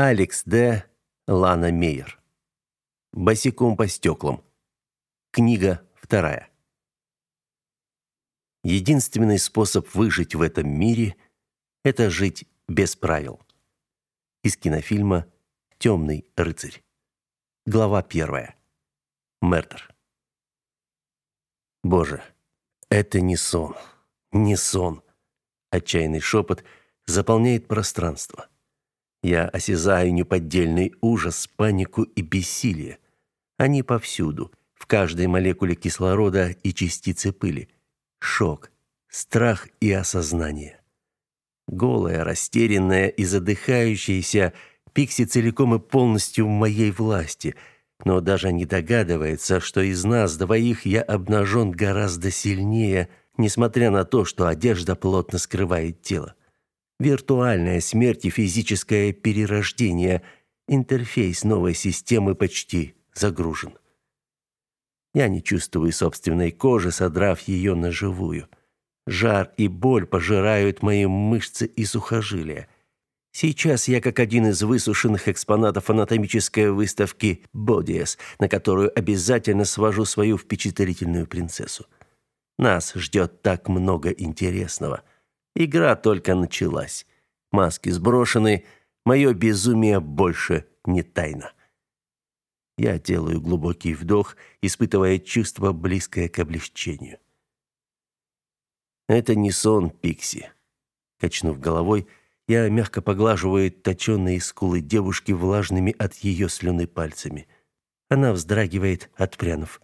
Алекс Д. Лана Мейер. Босиком по стеклам. Книга вторая. Единственный способ выжить в этом мире – это жить без правил. Из кинофильма «Темный рыцарь». Глава первая. Мертер. Боже, это не сон, не сон. Отчаянный шепот заполняет пространство. Я осязаю неподдельный ужас, панику и бессилие. Они повсюду, в каждой молекуле кислорода и частице пыли. Шок, страх и осознание. Голая, растерянная и задыхающаяся, Пикси целиком и полностью в моей власти, но даже не догадывается, что из нас двоих я обнажен гораздо сильнее, несмотря на то, что одежда плотно скрывает тело. Виртуальная смерть и физическое перерождение. Интерфейс новой системы почти загружен. Я не чувствую собственной кожи, содрав ее на живую. Жар и боль пожирают мои мышцы и сухожилия. Сейчас я как один из высушенных экспонатов анатомической выставки Бодиес, на которую обязательно свожу свою впечатлительную принцессу. Нас ждет так много интересного. Игра только началась. Маски сброшены, мое безумие больше не тайна. Я делаю глубокий вдох, испытывая чувство близкое к облегчению. Это не сон, Пикси. Качнув головой, я мягко поглаживаю точенные скулы девушки влажными от ее слюны пальцами. Она вздрагивает, отпрянув.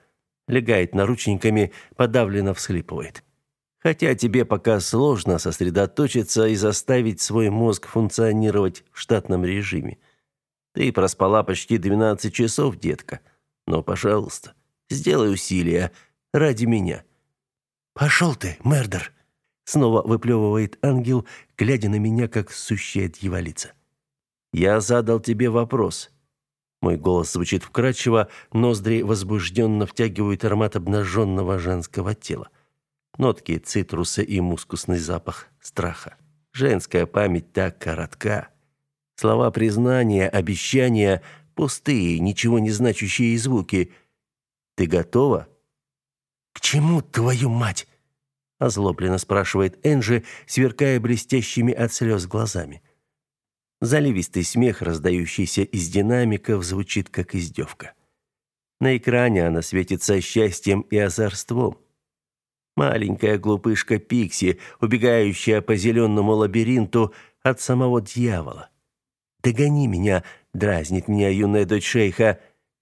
Легает наручниками, подавленно всхлипывает. Хотя тебе пока сложно сосредоточиться и заставить свой мозг функционировать в штатном режиме. Ты проспала почти 12 часов, детка. Но, пожалуйста, сделай усилия ради меня. Пошел ты, Мердер, снова выплевывает ангел, глядя на меня как сущая дьяволица. Я задал тебе вопрос. Мой голос звучит вкрадчиво, ноздри возбужденно втягивают аромат обнаженного женского тела нотки цитруса и мускусный запах страха. Женская память так коротка. Слова признания, обещания пустые, ничего не значащие звуки. Ты готова? К чему твою мать? озлобленно спрашивает Энджи, сверкая блестящими от слез глазами. Заливистый смех, раздающийся из динамиков, звучит как издевка. На экране она светится счастьем и озорством. Маленькая глупышка Пикси, убегающая по зеленому лабиринту от самого дьявола. «Догони меня!» — дразнит меня юная дочь шейха.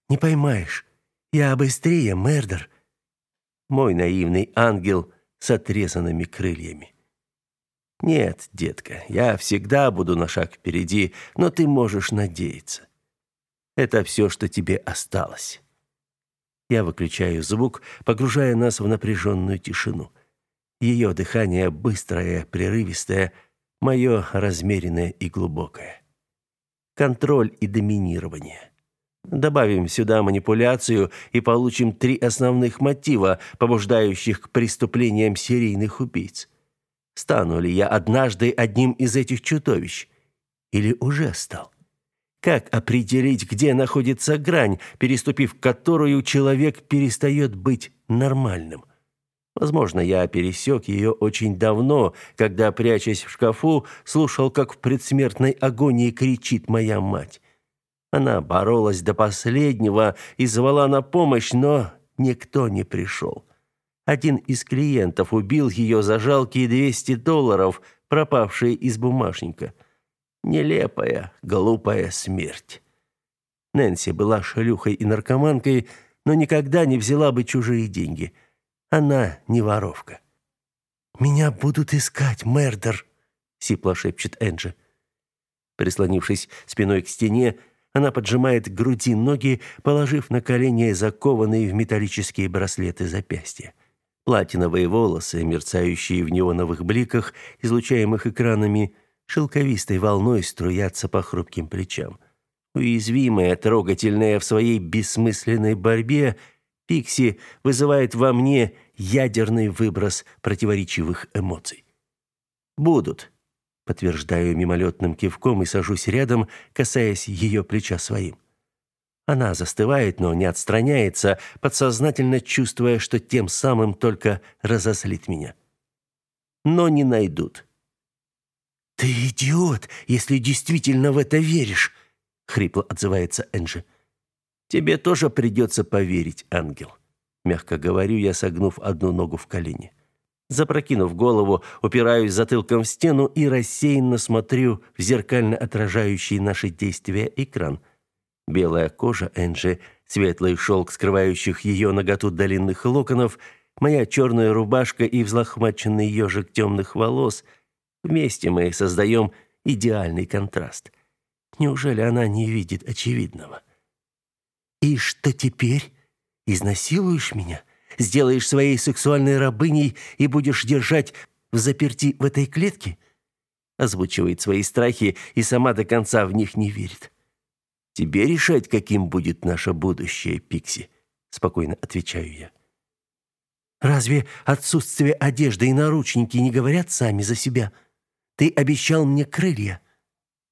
«Не поймаешь. Я быстрее, Мердер!» Мой наивный ангел с отрезанными крыльями. «Нет, детка, я всегда буду на шаг впереди, но ты можешь надеяться. Это все, что тебе осталось». Я выключаю звук, погружая нас в напряженную тишину. Ее дыхание быстрое, прерывистое, мое размеренное и глубокое. Контроль и доминирование. Добавим сюда манипуляцию и получим три основных мотива, побуждающих к преступлениям серийных убийц. Стану ли я однажды одним из этих чудовищ? Или уже стал? Как определить, где находится грань, переступив которую человек перестает быть нормальным? Возможно, я пересек ее очень давно, когда, прячась в шкафу, слушал, как в предсмертной агонии кричит моя мать. Она боролась до последнего и звала на помощь, но никто не пришел. Один из клиентов убил ее за жалкие 200 долларов, пропавшие из бумажника. Нелепая, глупая смерть. Нэнси была шлюхой и наркоманкой, но никогда не взяла бы чужие деньги. Она не воровка. «Меня будут искать, Мердер», — сипло шепчет Энджи. Прислонившись спиной к стене, она поджимает к груди ноги, положив на колени закованные в металлические браслеты запястья. Платиновые волосы, мерцающие в неоновых бликах, излучаемых экранами, шелковистой волной струятся по хрупким плечам. Уязвимая, трогательная в своей бессмысленной борьбе, Пикси вызывает во мне ядерный выброс противоречивых эмоций. Будут. Подтверждаю мимолетным кивком и сажусь рядом, касаясь ее плеча своим. Она застывает, но не отстраняется, подсознательно чувствуя, что тем самым только разозлит меня. Но не найдут. «Ты идиот, если действительно в это веришь!» — хрипло отзывается Энджи. «Тебе тоже придется поверить, ангел», — мягко говорю я, согнув одну ногу в колени. Запрокинув голову, упираюсь затылком в стену и рассеянно смотрю в зеркально отражающий наши действия экран — Белая кожа Энджи, светлый шелк, скрывающих ее наготу длинных локонов, моя черная рубашка и взлохмаченный ежик темных волос. Вместе мы создаем идеальный контраст. Неужели она не видит очевидного? «И что теперь? Изнасилуешь меня? Сделаешь своей сексуальной рабыней и будешь держать в заперти в этой клетке?» Озвучивает свои страхи и сама до конца в них не верит. Тебе решать, каким будет наше будущее, Пикси, спокойно отвечаю я. Разве отсутствие одежды и наручники не говорят сами за себя? Ты обещал мне крылья.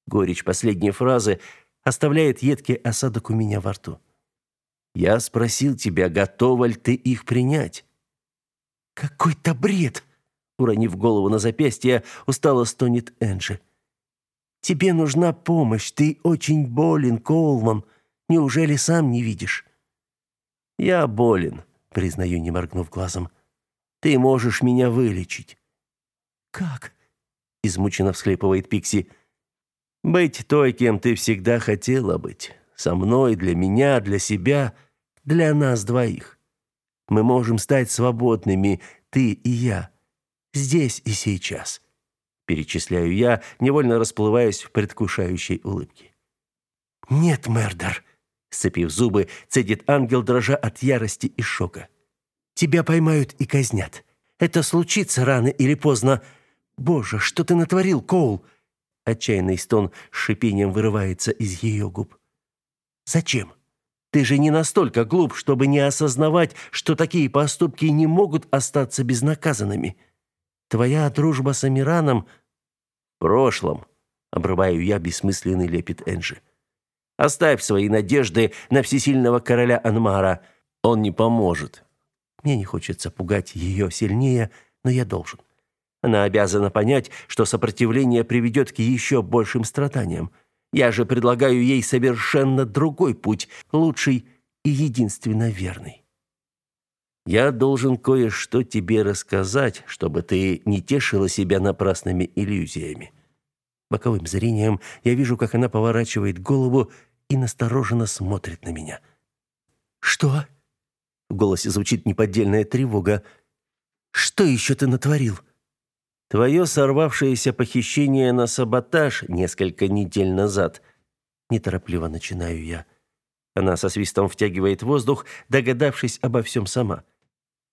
Горечь последней фразы оставляет едкий осадок у меня во рту. Я спросил тебя, готова ли ты их принять. Какой-то бред, уронив голову на запястье, устало стонет Энджи. Тебе нужна помощь, ты очень болен, Коулман. Неужели сам не видишь? Я болен, признаю, не моргнув глазом. Ты можешь меня вылечить. Как? Измученно всхлипывает Пикси. Быть той, кем ты всегда хотела быть. Со мной, для меня, для себя, для нас двоих. Мы можем стать свободными, ты и я, здесь и сейчас перечисляю я, невольно расплываясь в предвкушающей улыбке. Нет, Мердер, сцепив зубы, цедит ангел, дрожа от ярости и шока. Тебя поймают и казнят. Это случится рано или поздно. Боже, что ты натворил, Коул? Отчаянный стон с шипением вырывается из ее губ. Зачем? Ты же не настолько глуп, чтобы не осознавать, что такие поступки не могут остаться безнаказанными. Твоя дружба с Амираном прошлом, обрываю я бессмысленный лепет Энджи. Оставь свои надежды на всесильного короля Анмара. Он не поможет. Мне не хочется пугать ее сильнее, но я должен. Она обязана понять, что сопротивление приведет к еще большим страданиям. Я же предлагаю ей совершенно другой путь, лучший и единственно верный. Я должен кое-что тебе рассказать, чтобы ты не тешила себя напрасными иллюзиями. Боковым зрением я вижу, как она поворачивает голову и настороженно смотрит на меня. Что? В голосе звучит неподдельная тревога. Что еще ты натворил? Твое сорвавшееся похищение на саботаж несколько недель назад. Неторопливо начинаю я. Она со свистом втягивает воздух, догадавшись обо всем сама.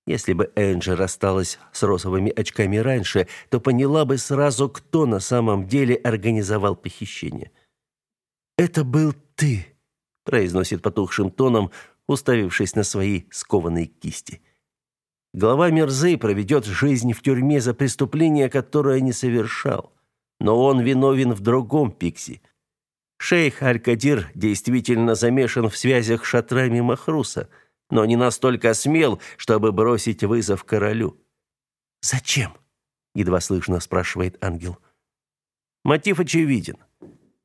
Если бы Энджи рассталась с розовыми очками раньше, то поняла бы сразу, кто на самом деле организовал похищение. «Это был ты», — произносит потухшим тоном, уставившись на свои скованные кисти. Глава Мерзы проведет жизнь в тюрьме за преступление, которое не совершал. Но он виновен в другом, Пикси. Шейх Аль-Кадир действительно замешан в связях с шатрами Махруса — но не настолько смел, чтобы бросить вызов королю. «Зачем?» — едва слышно спрашивает ангел. Мотив очевиден.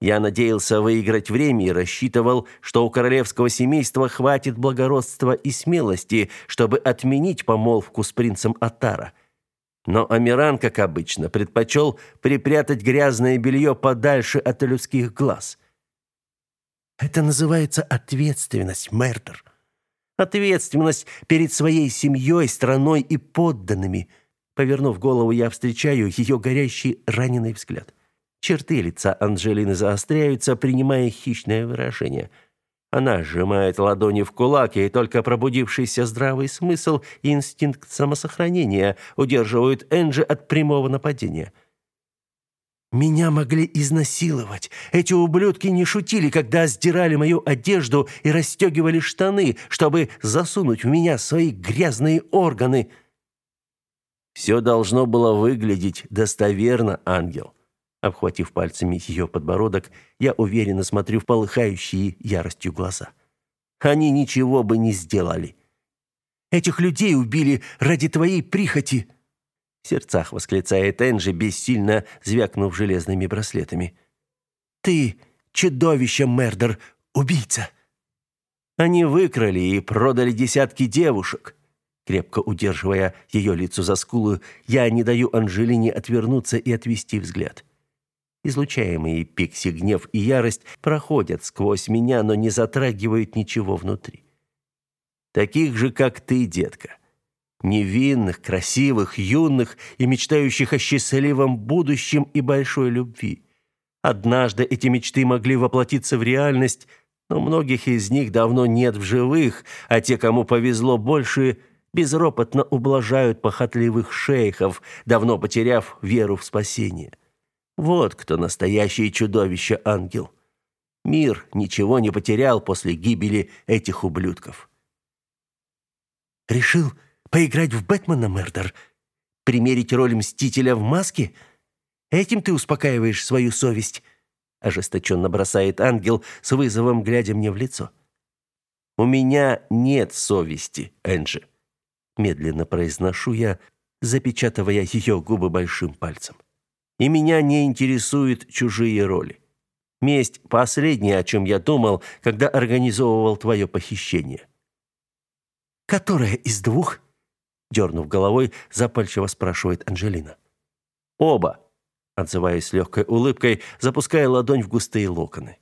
Я надеялся выиграть время и рассчитывал, что у королевского семейства хватит благородства и смелости, чтобы отменить помолвку с принцем Атара. Но Амиран, как обычно, предпочел припрятать грязное белье подальше от людских глаз. «Это называется ответственность, Мердер», Ответственность перед своей семьей, страной и подданными. Повернув голову, я встречаю ее горящий раненый взгляд. Черты лица Анжелины заостряются, принимая хищное выражение. Она сжимает ладони в кулак, и только пробудившийся здравый смысл и инстинкт самосохранения удерживают Энджи от прямого нападения. Меня могли изнасиловать. Эти ублюдки не шутили, когда сдирали мою одежду и расстегивали штаны, чтобы засунуть в меня свои грязные органы. Все должно было выглядеть достоверно, ангел. Обхватив пальцами ее подбородок, я уверенно смотрю в полыхающие яростью глаза. Они ничего бы не сделали. Этих людей убили ради твоей прихоти, в сердцах восклицает Энджи, бессильно звякнув железными браслетами. Ты чудовище, Мердер, убийца. Они выкрали и продали десятки девушек. Крепко удерживая ее лицо за скулу, я не даю Анжелине отвернуться и отвести взгляд. Излучаемые пикси гнев и ярость проходят сквозь меня, но не затрагивают ничего внутри. Таких же, как ты, детка. Невинных, красивых, юных и мечтающих о счастливом будущем и большой любви. Однажды эти мечты могли воплотиться в реальность, но многих из них давно нет в живых, а те, кому повезло больше, безропотно ублажают похотливых шейхов, давно потеряв веру в спасение. Вот кто настоящее чудовище-ангел. Мир ничего не потерял после гибели этих ублюдков. Решил поиграть в Бэтмена, Мердер? Примерить роль мстителя в маске? Этим ты успокаиваешь свою совесть? ожесточенно бросает ангел с вызовом, глядя мне в лицо. У меня нет совести, Энджи, медленно произношу я, запечатывая ее губы большим пальцем. И меня не интересуют чужие роли. Месть последнее, о чем я думал, когда организовывал твое похищение. Которая из двух? дернув головой, запальчиво спрашивает Анжелина. Оба, отзываясь легкой улыбкой, запуская ладонь в густые локоны.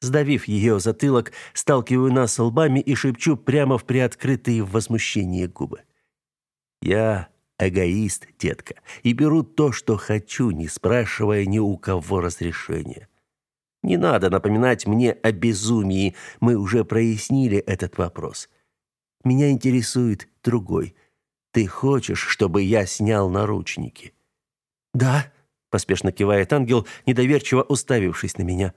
Сдавив ее затылок, сталкиваю нас лбами и шепчу прямо в приоткрытые в возмущении губы. Я эгоист, детка, и беру то, что хочу, не спрашивая ни у кого разрешения. Не надо напоминать мне о безумии, мы уже прояснили этот вопрос. Меня интересует другой. Ты хочешь, чтобы я снял наручники? Да, поспешно кивает ангел, недоверчиво уставившись на меня.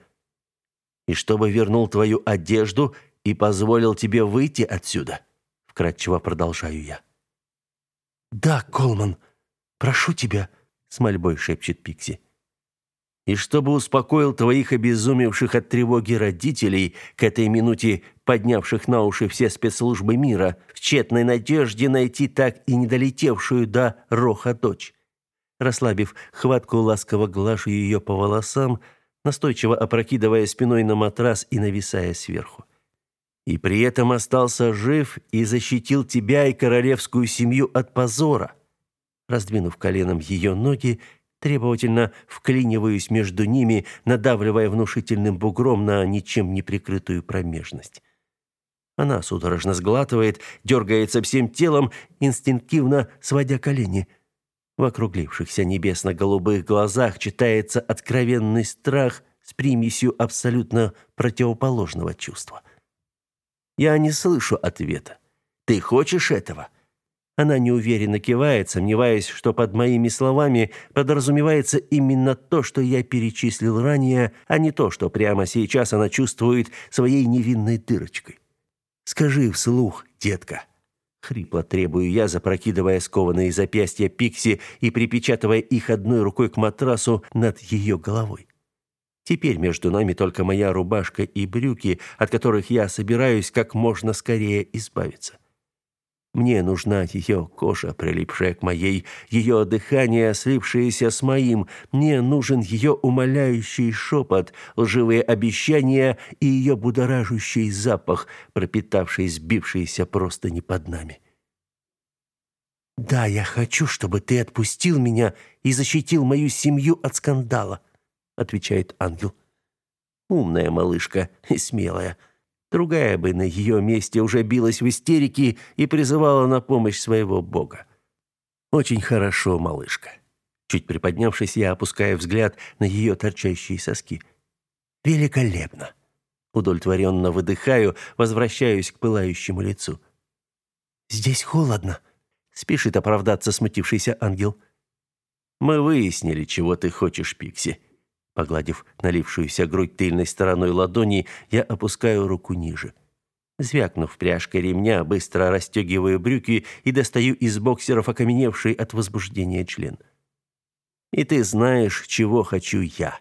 И чтобы вернул твою одежду и позволил тебе выйти отсюда, вкратчиво продолжаю я. Да, Колман, прошу тебя, с мольбой шепчет Пикси. И чтобы успокоил твоих обезумевших от тревоги родителей, к этой минуте поднявших на уши все спецслужбы мира, в тщетной надежде найти так и не долетевшую до Роха дочь. Расслабив хватку, ласково глажу ее по волосам, настойчиво опрокидывая спиной на матрас и нависая сверху. И при этом остался жив и защитил тебя и королевскую семью от позора. Раздвинув коленом ее ноги, требовательно вклиниваюсь между ними, надавливая внушительным бугром на ничем не прикрытую промежность. Она судорожно сглатывает, дергается всем телом, инстинктивно сводя колени. В округлившихся небесно-голубых глазах читается откровенный страх с примесью абсолютно противоположного чувства. Я не слышу ответа. Ты хочешь этого? — она неуверенно кивает, сомневаясь, что под моими словами подразумевается именно то, что я перечислил ранее, а не то, что прямо сейчас она чувствует своей невинной дырочкой. «Скажи вслух, детка». Хрипло требую я, запрокидывая скованные запястья Пикси и припечатывая их одной рукой к матрасу над ее головой. Теперь между нами только моя рубашка и брюки, от которых я собираюсь как можно скорее избавиться. Мне нужна ее кожа, прилипшая к моей, ее дыхание, слившееся с моим. Мне нужен ее умоляющий шепот, лживые обещания и ее будоражащий запах, пропитавший сбившиеся просто не под нами. «Да, я хочу, чтобы ты отпустил меня и защитил мою семью от скандала», — отвечает ангел. «Умная малышка и смелая». Другая бы на ее месте уже билась в истерике и призывала на помощь своего бога. Очень хорошо, малышка. Чуть приподнявшись, я опускаю взгляд на ее торчащие соски. Великолепно. Удовлетворенно выдыхаю, возвращаюсь к пылающему лицу. Здесь холодно, спешит оправдаться смутившийся ангел. Мы выяснили, чего ты хочешь, Пикси. Погладив налившуюся грудь тыльной стороной ладони, я опускаю руку ниже. Звякнув пряжкой ремня, быстро расстегиваю брюки и достаю из боксеров окаменевший от возбуждения член. И ты знаешь, чего хочу я.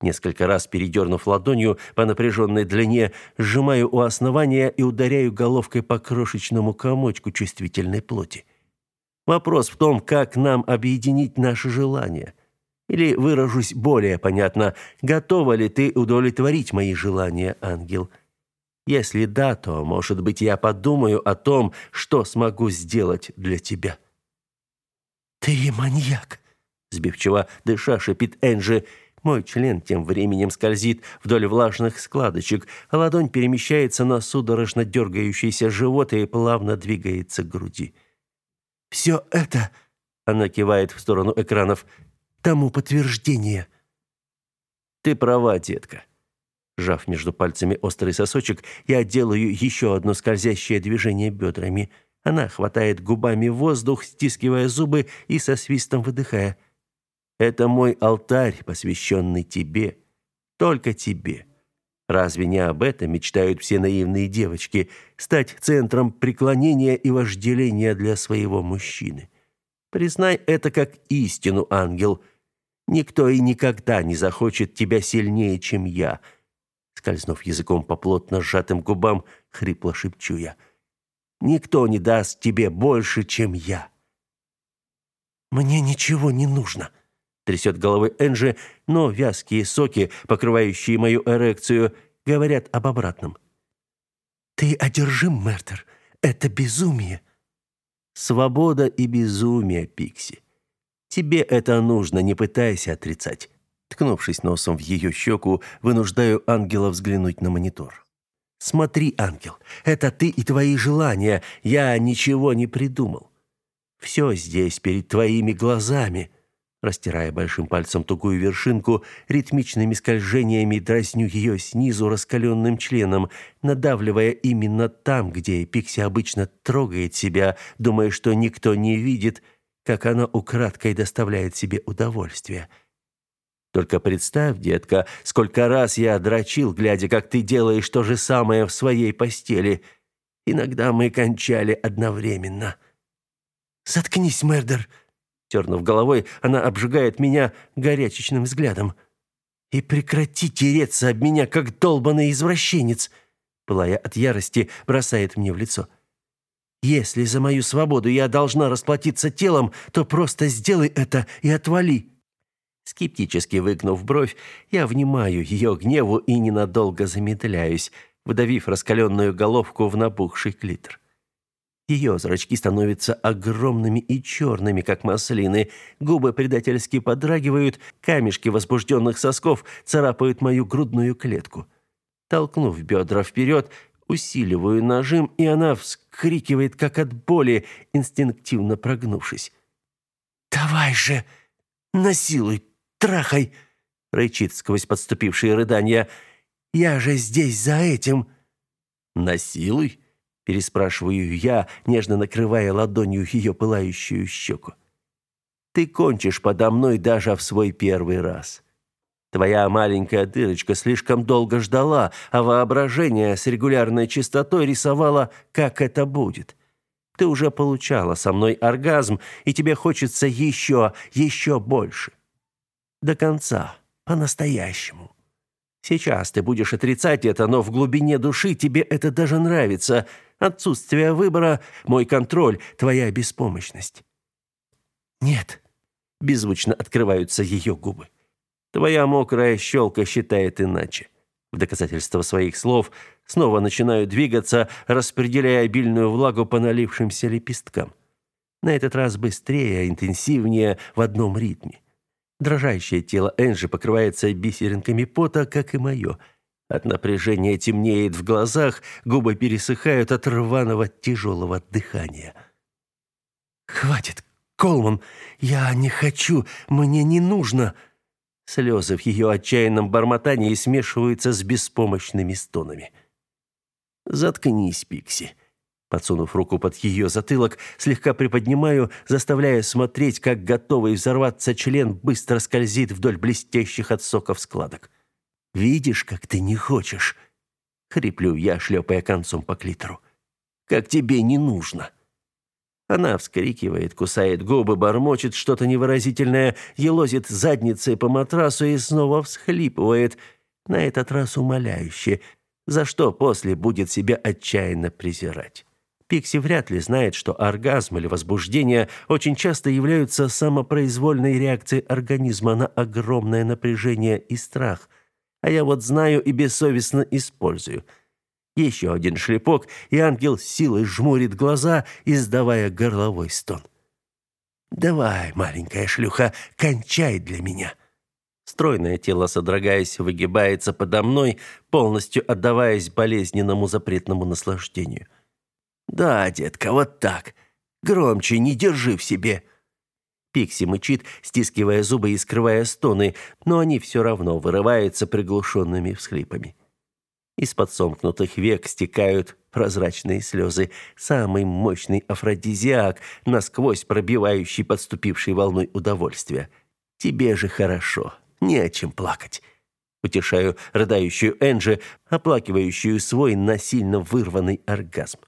Несколько раз передернув ладонью по напряженной длине, сжимаю у основания и ударяю головкой по крошечному комочку чувствительной плоти. Вопрос в том, как нам объединить наши желания. Или выражусь более понятно, готова ли ты удовлетворить мои желания, ангел? Если да, то, может быть, я подумаю о том, что смогу сделать для тебя. Ты маньяк, сбивчиво дыша шипит Энджи. Мой член тем временем скользит вдоль влажных складочек, а ладонь перемещается на судорожно дергающийся живот и плавно двигается к груди. «Все это...» — она кивает в сторону экранов. «Тому подтверждение». «Ты права, детка». Жав между пальцами острый сосочек, я делаю еще одно скользящее движение бедрами. Она хватает губами воздух, стискивая зубы и со свистом выдыхая. Это мой алтарь, посвященный тебе, только тебе. Разве не об этом мечтают все наивные девочки стать центром преклонения и вожделения для своего мужчины? Признай это как истину, ангел. Никто и никогда не захочет тебя сильнее, чем я. Скользнув языком по плотно сжатым губам, хрипло шепчу я: Никто не даст тебе больше, чем я. Мне ничего не нужно, трясет головой Энджи, но вязкие соки, покрывающие мою эрекцию, говорят об обратном. Ты одержим, Мертер. Это безумие. Свобода и безумие, Пикси. Тебе это нужно, не пытайся отрицать. Ткнувшись носом в ее щеку, вынуждаю ангела взглянуть на монитор. Смотри, ангел, это ты и твои желания. Я ничего не придумал. Все здесь перед твоими глазами. Растирая большим пальцем тугую вершинку, ритмичными скольжениями дразню ее снизу раскаленным членом, надавливая именно там, где Пикси обычно трогает себя, думая, что никто не видит, как она украдкой доставляет себе удовольствие. Только представь, детка, сколько раз я дрочил, глядя, как ты делаешь то же самое в своей постели. Иногда мы кончали одновременно. Заткнись, Мердер. Тернув головой, она обжигает меня горячечным взглядом. «И прекрати тереться об меня, как долбанный извращенец!» Пылая от ярости, бросает мне в лицо. «Если за мою свободу я должна расплатиться телом, то просто сделай это и отвали!» Скептически выгнув бровь, я внимаю ее гневу и ненадолго замедляюсь, выдавив раскаленную головку в набухший клитор. Ее зрачки становятся огромными и черными, как маслины. Губы предательски подрагивают, камешки возбужденных сосков царапают мою грудную клетку. Толкнув бедра вперед, усиливаю нажим, и она вскрикивает, как от боли, инстинктивно прогнувшись. «Давай же! Насилуй! Трахай!» — рычит сквозь подступившие рыдания. «Я же здесь за этим!» «Насилуй?» переспрашиваю я, нежно накрывая ладонью ее пылающую щеку. Ты кончишь подо мной даже в свой первый раз. Твоя маленькая дырочка слишком долго ждала, а воображение с регулярной частотой рисовало, как это будет. Ты уже получала со мной оргазм, и тебе хочется еще, еще больше. До конца, по-настоящему. Сейчас ты будешь отрицать это, но в глубине души тебе это даже нравится — Отсутствие выбора, мой контроль, твоя беспомощность. Нет, беззвучно открываются ее губы. Твоя мокрая щелка считает иначе. В доказательство своих слов снова начинаю двигаться, распределяя обильную влагу по налившимся лепесткам. На этот раз быстрее, интенсивнее, в одном ритме. Дрожащее тело Энжи покрывается бисеринками пота, как и мое – от напряжения темнеет в глазах, губы пересыхают от рваного тяжелого дыхания. «Хватит, Колман! Я не хочу! Мне не нужно!» Слезы в ее отчаянном бормотании смешиваются с беспомощными стонами. «Заткнись, Пикси!» Подсунув руку под ее затылок, слегка приподнимаю, заставляя смотреть, как готовый взорваться член быстро скользит вдоль блестящих от соков складок. Видишь, как ты не хочешь. Хриплю я, шлепая концом по клитору. Как тебе не нужно. Она вскрикивает, кусает губы, бормочет что-то невыразительное, елозит задницей по матрасу и снова всхлипывает, на этот раз умоляюще, за что после будет себя отчаянно презирать. Пикси вряд ли знает, что оргазм или возбуждение очень часто являются самопроизвольной реакцией организма на огромное напряжение и страх. А я вот знаю и бессовестно использую – еще один шлепок, и ангел силой жмурит глаза, издавая горловой стон. «Давай, маленькая шлюха, кончай для меня!» Стройное тело, содрогаясь, выгибается подо мной, полностью отдаваясь болезненному запретному наслаждению. «Да, детка, вот так. Громче не держи в себе!» Пикси мычит, стискивая зубы и скрывая стоны, но они все равно вырываются приглушенными всхлипами. Из-под сомкнутых век стекают прозрачные слезы, самый мощный афродизиак, насквозь пробивающий подступившей волной удовольствия. Тебе же хорошо, не о чем плакать. Утешаю рыдающую Энджи, оплакивающую свой насильно вырванный оргазм.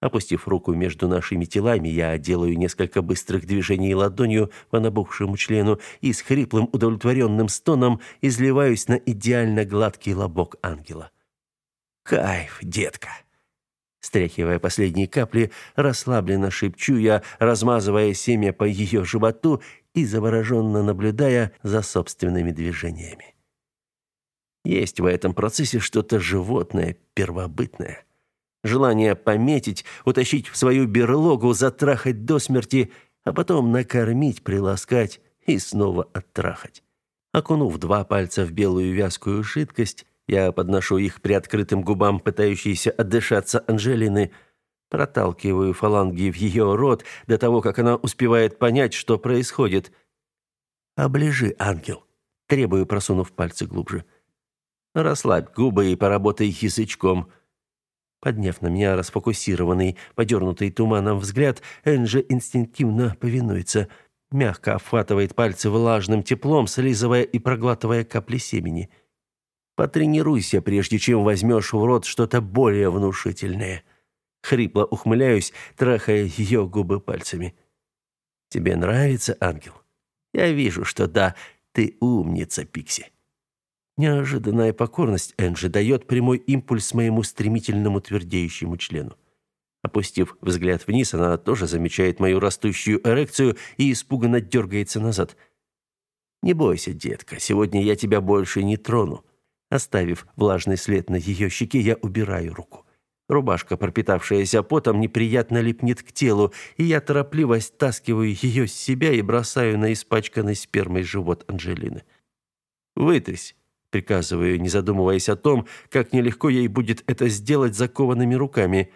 Опустив руку между нашими телами, я делаю несколько быстрых движений ладонью по набухшему члену и с хриплым удовлетворенным стоном изливаюсь на идеально гладкий лобок ангела. Кайф, детка. Стряхивая последние капли, расслабленно шепчу я, размазывая семя по ее животу и завороженно наблюдая за собственными движениями. Есть в этом процессе что-то животное, первобытное. Желание пометить, утащить в свою берлогу, затрахать до смерти, а потом накормить, приласкать и снова оттрахать. Окунув два пальца в белую вязкую жидкость, я подношу их приоткрытым губам, пытающейся отдышаться Анжелины, проталкиваю фаланги в ее рот до того, как она успевает понять, что происходит. «Оближи, ангел», — требую, просунув пальцы глубже. «Расслабь губы и поработай язычком». Подняв на меня расфокусированный, подернутый туманом взгляд, Энджи инстинктивно повинуется, мягко обхватывает пальцы влажным теплом, слизывая и проглатывая капли семени. — Потренируйся, прежде чем возьмешь в рот что-то более внушительное. Хрипло ухмыляюсь, трахая ее губы пальцами. Тебе нравится, ангел? Я вижу, что да. Ты умница, Пикси. Неожиданная покорность Энджи дает прямой импульс моему стремительному твердеющему члену. Опустив взгляд вниз, она тоже замечает мою растущую эрекцию и испуганно дергается назад. «Не бойся, детка, сегодня я тебя больше не трону. Оставив влажный след на ее щеке, я убираю руку. Рубашка, пропитавшаяся потом, неприятно липнет к телу, и я торопливо стаскиваю ее с себя и бросаю на испачканный спермой живот Анжелины. «Вытрись», — приказываю, не задумываясь о том, как нелегко ей будет это сделать закованными руками.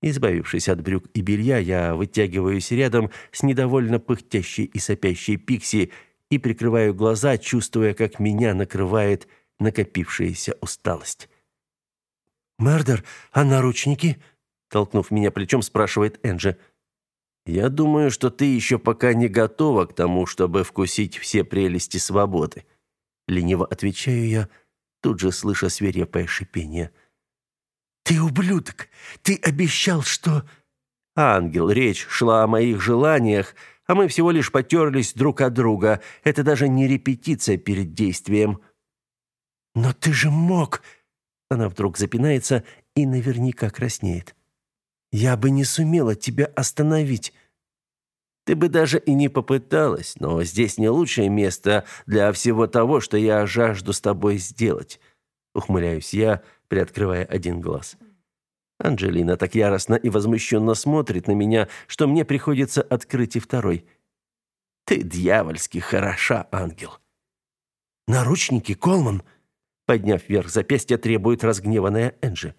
Избавившись от брюк и белья, я вытягиваюсь рядом с недовольно пыхтящей и сопящей Пикси и прикрываю глаза, чувствуя, как меня накрывает накопившаяся усталость. «Мердер, а наручники?» Толкнув меня плечом, спрашивает Энджи. «Я думаю, что ты еще пока не готова к тому, чтобы вкусить все прелести свободы». Лениво отвечаю я, тут же слыша свирепое шипение. «Ты ублюдок! Ты обещал, что...» «Ангел, речь шла о моих желаниях, а мы всего лишь потерлись друг от друга. Это даже не репетиция перед действием». «Но ты же мог!» Она вдруг запинается и наверняка краснеет. «Я бы не сумела тебя остановить!» «Ты бы даже и не попыталась, но здесь не лучшее место для всего того, что я жажду с тобой сделать», ухмыляюсь я, приоткрывая один глаз. Анжелина так яростно и возмущенно смотрит на меня, что мне приходится открыть и второй. «Ты дьявольски хороша, ангел!» «Наручники, Колман!» Подняв вверх запястье, требует разгневанная Энджи.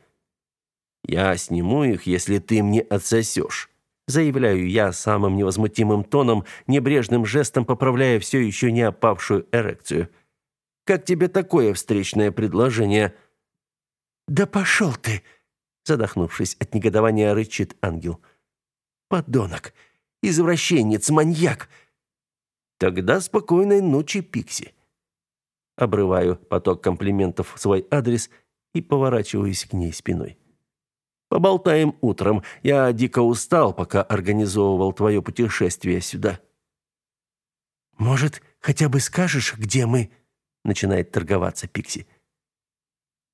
«Я сниму их, если ты мне отсосешь», заявляю я самым невозмутимым тоном, небрежным жестом поправляя все еще не опавшую эрекцию. «Как тебе такое встречное предложение?» «Да пошел ты!» Задохнувшись от негодования, рычит ангел. «Подонок! Извращенец! Маньяк!» «Тогда спокойной ночи, Пикси!» Обрываю поток комплиментов в свой адрес и поворачиваюсь к ней спиной. Поболтаем утром. Я дико устал, пока организовывал твое путешествие сюда. Может, хотя бы скажешь, где мы? начинает торговаться Пикси.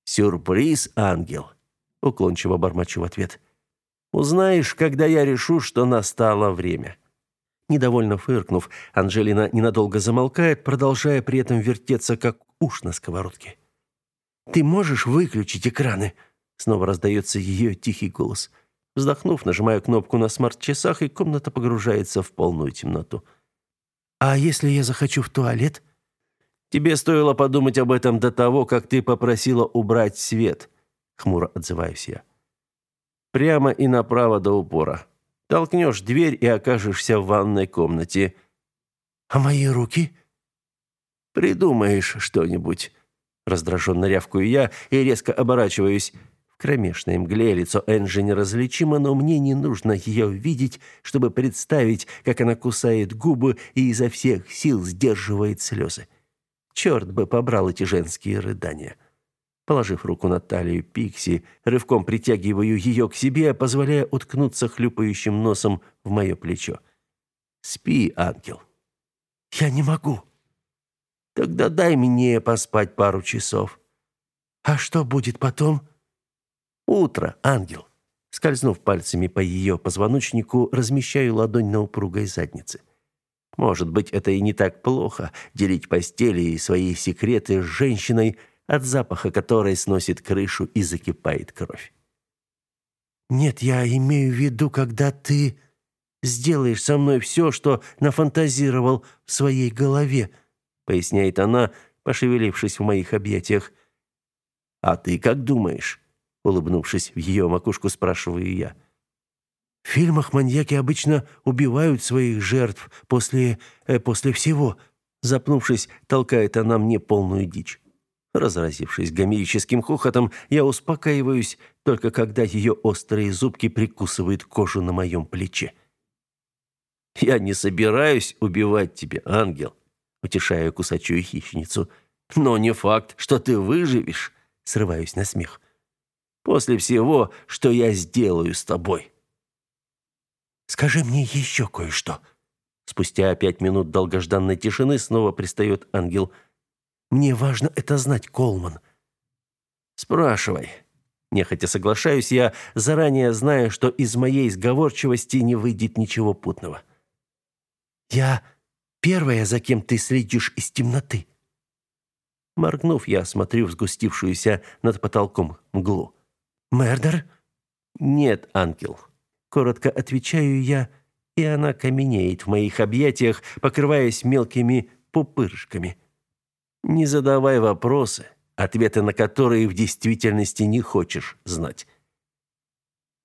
Сюрприз, ангел, уклончиво бормочу в ответ. Узнаешь, когда я решу, что настало время. Недовольно фыркнув, Анжелина ненадолго замолкает, продолжая при этом вертеться, как уж на сковородке. «Ты можешь выключить экраны?» Снова раздается ее тихий голос. Вздохнув, нажимаю кнопку на смарт-часах, и комната погружается в полную темноту. «А если я захочу в туалет?» «Тебе стоило подумать об этом до того, как ты попросила убрать свет», — хмуро отзываюсь я. «Прямо и направо до упора. Толкнешь дверь и окажешься в ванной комнате. А мои руки? Придумаешь что-нибудь. Раздраженно рявкую я и резко оборачиваюсь. В кромешной мгле лицо Энджи неразличимо, но мне не нужно ее видеть, чтобы представить, как она кусает губы и изо всех сил сдерживает слезы. Черт бы побрал эти женские рыдания. Положив руку на талию Пикси, рывком притягиваю ее к себе, позволяя уткнуться хлюпающим носом в мое плечо. «Спи, ангел». «Я не могу». «Тогда дай мне поспать пару часов». «А что будет потом?» «Утро, ангел». Скользнув пальцами по ее позвоночнику, размещаю ладонь на упругой заднице. Может быть, это и не так плохо делить постели и свои секреты с женщиной, от запаха которой сносит крышу и закипает кровь. Нет, я имею в виду, когда ты сделаешь со мной все, что нафантазировал в своей голове, поясняет она, пошевелившись в моих объятиях. А ты как думаешь? улыбнувшись в ее макушку, спрашиваю я. В фильмах маньяки обычно убивают своих жертв после э, после всего. Запнувшись, толкает она мне полную дичь. Разразившись гомерическим хохотом, я успокаиваюсь, только когда ее острые зубки прикусывают кожу на моем плече. «Я не собираюсь убивать тебя, ангел», — утешаю кусачую хищницу. «Но не факт, что ты выживешь», — срываюсь на смех. «После всего, что я сделаю с тобой». «Скажи мне еще кое-что». Спустя пять минут долгожданной тишины снова пристает ангел — мне важно это знать, Колман. Спрашивай. Нехотя соглашаюсь я, заранее зная, что из моей сговорчивости не выйдет ничего путного. Я первая, за кем ты следишь из темноты. Моргнув, я смотрю в сгустившуюся над потолком мглу. Мердер? Нет, ангел. Коротко отвечаю я, и она каменеет в моих объятиях, покрываясь мелкими пупырышками. Не задавай вопросы, ответы на которые в действительности не хочешь знать.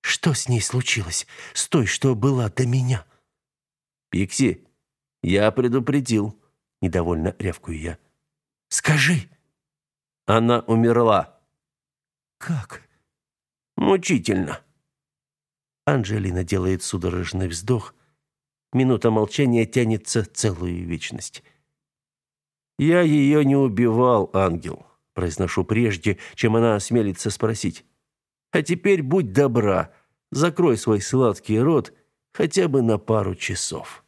Что с ней случилось? С той, что была до меня? Пикси, я предупредил, недовольно рявкую я. Скажи. Она умерла. Как? Мучительно. Анжелина делает судорожный вздох. Минута молчания тянется целую вечность. «Я ее не убивал, ангел», — произношу прежде, чем она осмелится спросить. «А теперь будь добра, закрой свой сладкий рот хотя бы на пару часов».